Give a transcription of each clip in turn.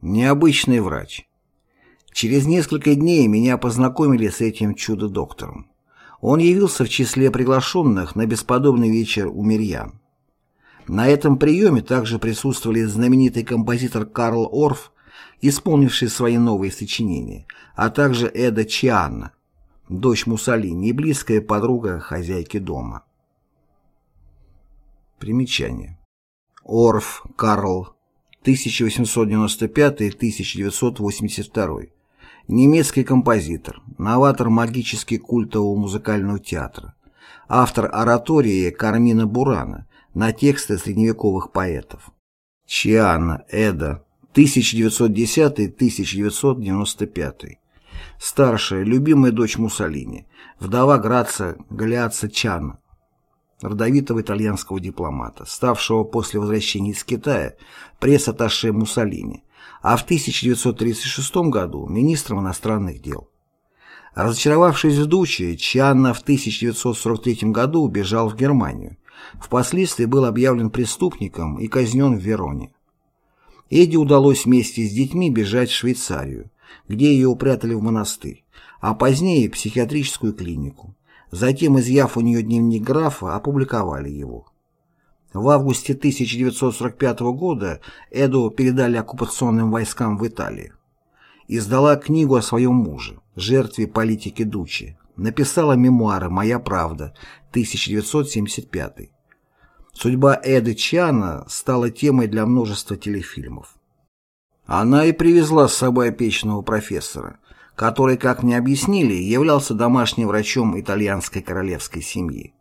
Необычный врач. Через несколько дней меня познакомили с этим чудо-доктором. Он явился в числе приглашенных на бесподобный вечер у Мирьям. На этом приеме также присутствовали знаменитый композитор Карл Орф, исполнивший свои новые сочинения, а также Эда Чианна, дочь Муссолини и близкая подруга хозяйки дома. Примечание. Орф Карл 1895-1982. Немецкий композитор, новатор магически культового музыкального театра, автор оратории Кармина Бурана на тексты средневековых поэтов. Чиана Эда, 1910-1995. Старшая, любимая дочь Муссолини, вдова Граца Галиаца Чана, родовитого итальянского дипломата, ставшего после возвращения из Китая пресс-атташе Муссолини, а в 1936 году министром иностранных дел. Разочаровавшись в Дуче, Чианна в 1943 году убежал в Германию, впоследствии был объявлен преступником и казнен в Вероне. Эдди удалось вместе с детьми бежать в Швейцарию, где ее упрятали в монастырь, а позднее в психиатрическую клинику. Затем, изъяв у нее дневник графа, опубликовали его. В августе 1945 года Эду передали оккупационным войскам в Италии. Издала книгу о своем муже, жертве политики Дучи. Написала мемуары «Моя правда» 1975. Судьба Эды Чана стала темой для множества телефильмов. Она и привезла с собой опечного профессора, который, как мне объяснили, являлся домашним врачом итальянской королевской семьи.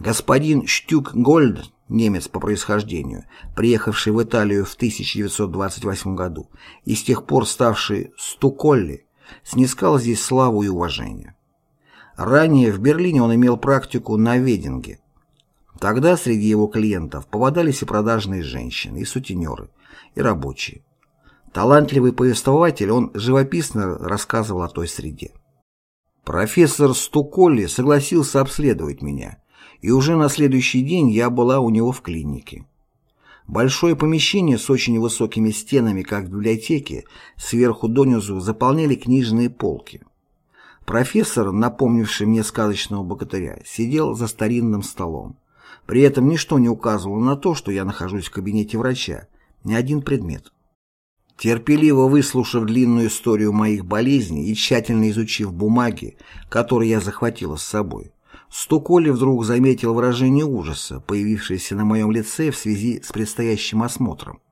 Господин Штюк Гольд, немец по происхождению, приехавший в Италию в 1928 году и с тех пор ставший Стуколли, снискал здесь славу и уважение. Ранее в Берлине он имел практику на вединге. Тогда среди его клиентов попадались и продажные женщины, и сутенеры, и рабочие. Талантливый повествователь, он живописно рассказывал о той среде. Профессор Стуколли согласился обследовать меня, и уже на следующий день я была у него в клинике. Большое помещение с очень высокими стенами, как в библиотеке, сверху донизу заполняли книжные полки. Профессор, напомнивший мне сказочного богатыря, сидел за старинным столом. При этом ничто не указывало на то, что я нахожусь в кабинете врача, ни один предмет. Терпеливо выслушав длинную историю моих болезней и тщательно изучив бумаги, которые я захватила с собой, Стуколи вдруг заметил выражение ужаса, появившееся на моем лице в связи с предстоящим осмотром.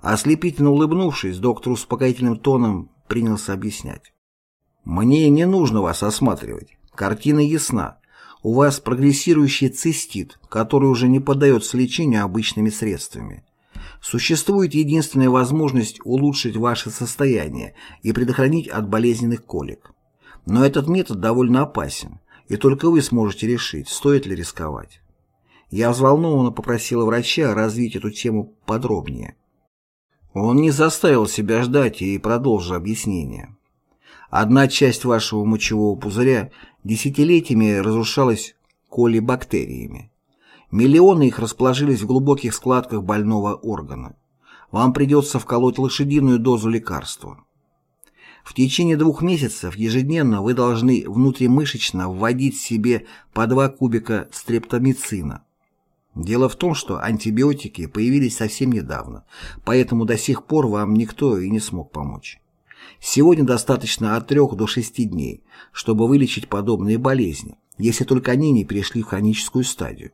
Ослепительно улыбнувшись, доктор успокоительным тоном принялся объяснять. «Мне не нужно вас осматривать. Картина ясна. У вас прогрессирующий цистит, который уже не поддается лечению обычными средствами. Существует единственная возможность улучшить ваше состояние и предохранить от болезненных колик. Но этот метод довольно опасен, и только вы сможете решить, стоит ли рисковать. Я взволнованно попросила врача развить эту тему подробнее. Он не заставил себя ждать и продолжил объяснение. Одна часть вашего мочевого пузыря десятилетиями разрушалась колибактериями. Миллионы их расположились в глубоких складках больного органа. Вам придется вколоть лошадиную дозу лекарства. В течение двух месяцев ежедневно вы должны внутримышечно вводить себе по два кубика стрептомицина. Дело в том, что антибиотики появились совсем недавно, поэтому до сих пор вам никто и не смог помочь. Сегодня достаточно от 3 до 6 дней, чтобы вылечить подобные болезни, если только они не перешли в хроническую стадию.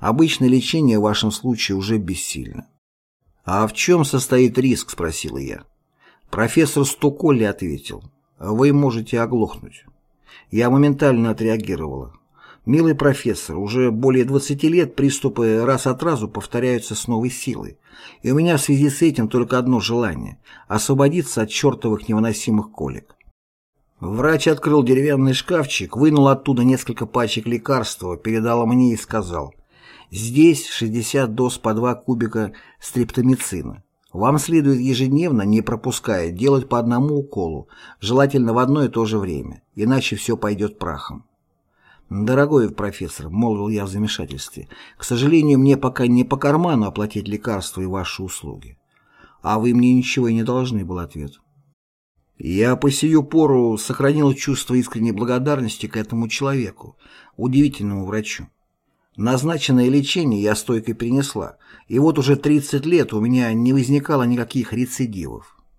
Обычное лечение в вашем случае уже бессильно. «А в чем состоит риск?» – спросила я. Профессор Стуколли ответил. «Вы можете оглохнуть». Я моментально отреагировала. «Милый профессор, уже более 20 лет приступы раз от разу повторяются с новой силой, и у меня в связи с этим только одно желание – освободиться от чертовых невыносимых колик». Врач открыл деревянный шкафчик, вынул оттуда несколько пачек лекарства, передал мне и сказал Здесь 60 доз по 2 кубика стриптомицина. Вам следует ежедневно, не пропуская, делать по одному уколу, желательно в одно и то же время, иначе все пойдет прахом. «Дорогой профессор», — молвил я в замешательстве, — «к сожалению, мне пока не по карману оплатить лекарства и ваши услуги». «А вы мне ничего и не должны», был ответ. Я по сию пору сохранил чувство искренней благодарности к этому человеку, удивительному врачу. Назначенное лечение я стойко перенесла, и вот уже 30 лет у меня не возникало никаких рецидивов.